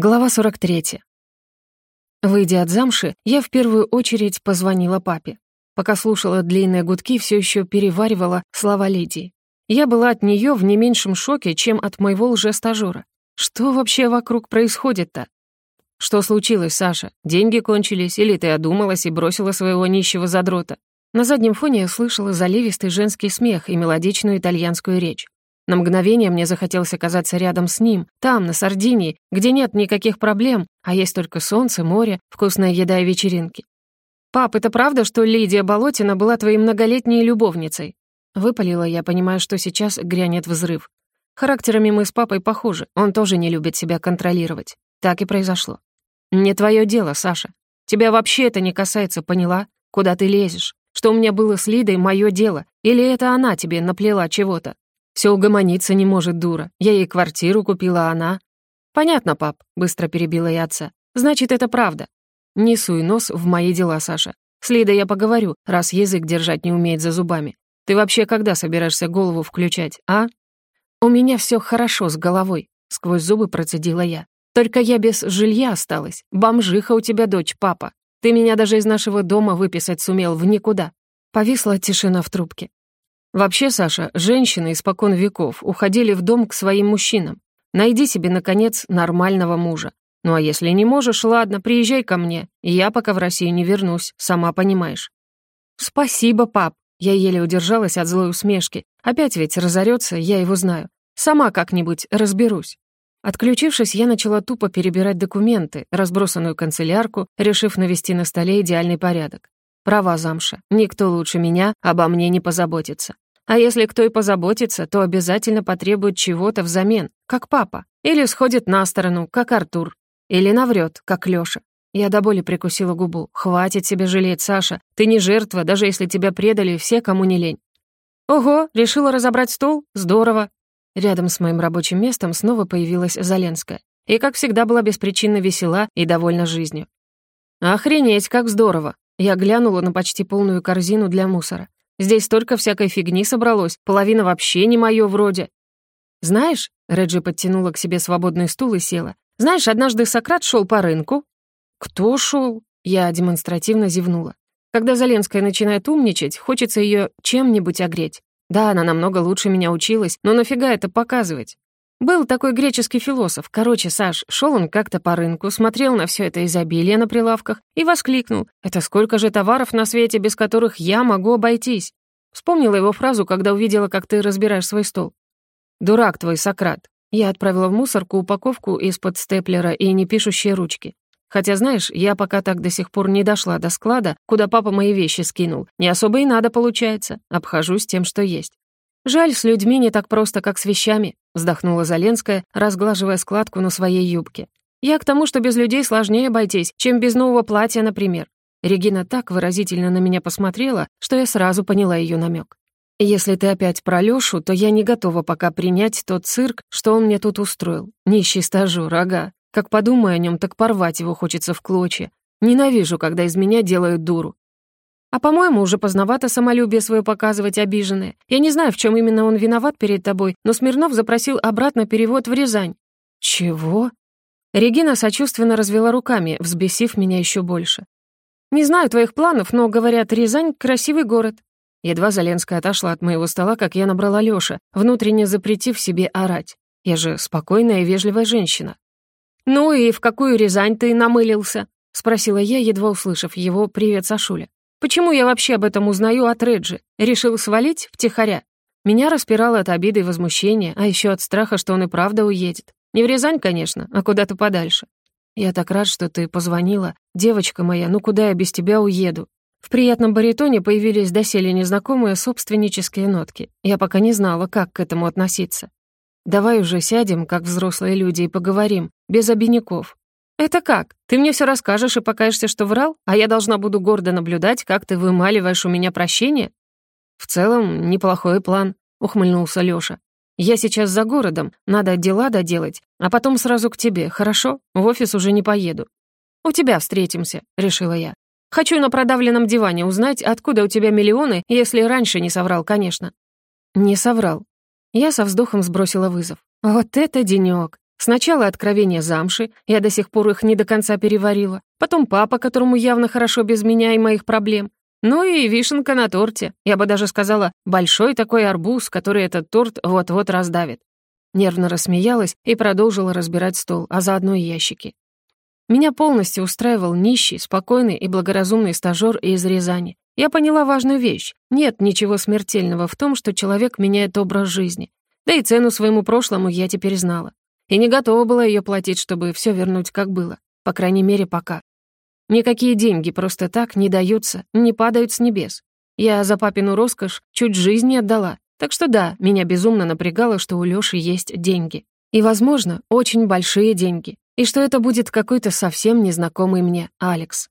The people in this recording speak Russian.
Глава 43. Выйдя от замши, я в первую очередь позвонила папе. Пока слушала длинные гудки, все еще переваривала слова Лидии. Я была от нее в не меньшем шоке, чем от моего лже-стажёра. Что вообще вокруг происходит-то? Что случилось, Саша? Деньги кончились, или ты одумалась и бросила своего нищего задрота? На заднем фоне я слышала заливистый женский смех и мелодичную итальянскую речь. На мгновение мне захотелось оказаться рядом с ним, там, на Сардинии, где нет никаких проблем, а есть только солнце, море, вкусная еда и вечеринки. «Пап, это правда, что Лидия Болотина была твоей многолетней любовницей?» Выпалила я, понимая, что сейчас грянет взрыв. Характерами мы с папой похожи, он тоже не любит себя контролировать. Так и произошло. «Не твое дело, Саша. Тебя вообще это не касается, поняла? Куда ты лезешь? Что у меня было с Лидой, мое дело. Или это она тебе наплела чего-то? Все угомониться не может, дура. Я ей квартиру купила, а она... Понятно, пап, быстро перебила я отца. Значит, это правда. Не суй нос в мои дела, Саша. С Лидой я поговорю, раз язык держать не умеет за зубами. Ты вообще когда собираешься голову включать, а? У меня все хорошо с головой, сквозь зубы процедила я. Только я без жилья осталась. Бомжиха у тебя дочь, папа. Ты меня даже из нашего дома выписать сумел в никуда. Повисла тишина в трубке. Вообще, Саша, женщины испокон веков уходили в дом к своим мужчинам. Найди себе, наконец, нормального мужа. Ну а если не можешь, ладно, приезжай ко мне. Я пока в Россию не вернусь, сама понимаешь. Спасибо, пап. Я еле удержалась от злой усмешки. Опять ведь разорется, я его знаю. Сама как-нибудь разберусь. Отключившись, я начала тупо перебирать документы, разбросанную канцелярку, решив навести на столе идеальный порядок. Права замша. Никто лучше меня обо мне не позаботится. А если кто и позаботится, то обязательно потребует чего-то взамен, как папа. Или сходит на сторону, как Артур. Или наврет, как Лёша. Я до боли прикусила губу. «Хватит себе жалеть, Саша. Ты не жертва, даже если тебя предали все, кому не лень». «Ого, решила разобрать стол? Здорово». Рядом с моим рабочим местом снова появилась Заленская. И, как всегда, была беспричинно весела и довольна жизнью. «Охренеть, как здорово!» Я глянула на почти полную корзину для мусора. Здесь столько всякой фигни собралось, половина вообще не моё вроде. Знаешь, Реджи подтянула к себе свободный стул и села. Знаешь, однажды Сократ шел по рынку. Кто шел? Я демонстративно зевнула. Когда Заленская начинает умничать, хочется ее чем-нибудь огреть. Да, она намного лучше меня училась, но нафига это показывать? Был такой греческий философ. Короче, Саш, шел он как-то по рынку, смотрел на все это изобилие на прилавках и воскликнул. «Это сколько же товаров на свете, без которых я могу обойтись?» Вспомнила его фразу, когда увидела, как ты разбираешь свой стол. «Дурак твой, Сократ». Я отправила в мусорку упаковку из-под степлера и непишущие ручки. Хотя, знаешь, я пока так до сих пор не дошла до склада, куда папа мои вещи скинул. Не особо и надо, получается. Обхожусь тем, что есть. «Жаль, с людьми не так просто, как с вещами», — вздохнула Заленская, разглаживая складку на своей юбке. «Я к тому, что без людей сложнее обойтись, чем без нового платья, например». Регина так выразительно на меня посмотрела, что я сразу поняла ее намек. «Если ты опять про Лёшу, то я не готова пока принять тот цирк, что он мне тут устроил. Нищий стажёр, ага. Как подумаю о нем, так порвать его хочется в клочья. Ненавижу, когда из меня делают дуру. А, по-моему, уже поздновато самолюбие свое показывать обиженное. Я не знаю, в чем именно он виноват перед тобой, но Смирнов запросил обратно перевод в Рязань». «Чего?» Регина сочувственно развела руками, взбесив меня еще больше. «Не знаю твоих планов, но, говорят, Рязань — красивый город». Едва Заленская отошла от моего стола, как я набрала Лёша, внутренне запретив себе орать. Я же спокойная и вежливая женщина. «Ну и в какую Рязань ты намылился?» — спросила я, едва услышав его «Привет, Сашуля». Почему я вообще об этом узнаю от Реджи? Решил свалить втихаря? Меня распирало от обиды и возмущения, а еще от страха, что он и правда уедет. Не в Рязань, конечно, а куда-то подальше. Я так рад, что ты позвонила. Девочка моя, ну куда я без тебя уеду? В приятном баритоне появились доселе незнакомые собственнические нотки. Я пока не знала, как к этому относиться. Давай уже сядем, как взрослые люди, и поговорим, без обиняков. «Это как? Ты мне все расскажешь и покажешься, что врал, а я должна буду гордо наблюдать, как ты вымаливаешь у меня прощение?» «В целом, неплохой план», — ухмыльнулся Лёша. «Я сейчас за городом, надо дела доделать, а потом сразу к тебе, хорошо? В офис уже не поеду». «У тебя встретимся», — решила я. «Хочу на продавленном диване узнать, откуда у тебя миллионы, если раньше не соврал, конечно». «Не соврал». Я со вздохом сбросила вызов. «Вот это денёк! Сначала откровения замши, я до сих пор их не до конца переварила. Потом папа, которому явно хорошо без меня и моих проблем. Ну и вишенка на торте. Я бы даже сказала, большой такой арбуз, который этот торт вот-вот раздавит. Нервно рассмеялась и продолжила разбирать стол, а заодно и ящики. Меня полностью устраивал нищий, спокойный и благоразумный стажёр из Рязани. Я поняла важную вещь. Нет ничего смертельного в том, что человек меняет образ жизни. Да и цену своему прошлому я теперь знала и не готова была ее платить, чтобы все вернуть как было, по крайней мере, пока. Никакие деньги просто так не даются, не падают с небес. Я за папину роскошь чуть жизнь не отдала, так что да, меня безумно напрягало, что у Лёши есть деньги. И, возможно, очень большие деньги. И что это будет какой-то совсем незнакомый мне Алекс.